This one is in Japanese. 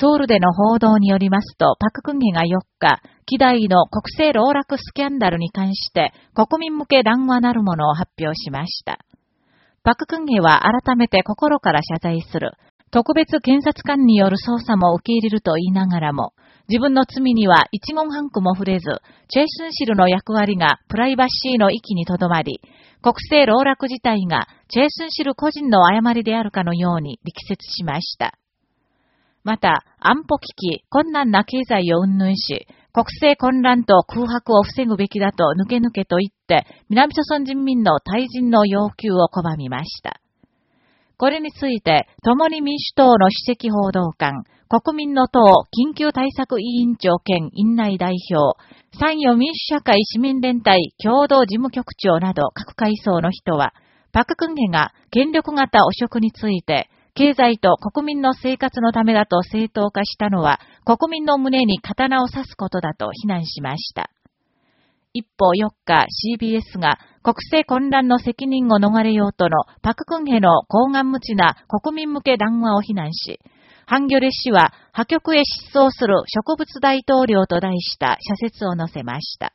ソウルでの報道によりますと、パククンゲが4日、機代の国政老落スキャンダルに関して国民向け談話なるものを発表しました。パククンゲは改めて心から謝罪する。特別検察官による捜査も受け入れると言いながらも、自分の罪には一言半句も触れず、チェイスンシルの役割がプライバシーの域にとどまり、国政老落自体がチェイスンシル個人の誤りであるかのように力説しました。また、安保危機、困難な経済を云々し、国政混乱と空白を防ぐべきだと抜け抜けと言って、南朝鮮人民の退陣の要求を拒みました。これについて、共に民主党の主席報道官、国民の党緊急対策委員長兼院内代表、参与民主社会市民連帯共同事務局長など各階層の人は、パククンゲが権力型汚職について、経済と国民の生活のためだと正当化したのは、国民の胸に刀を刺すことだと非難しました。一方4日 CBS が国政混乱の責任を逃れようとのパククンヘの高顔無知な国民向け談話を非難し、ハンギョレ氏は破局へ失踪する植物大統領と題した社説を載せました。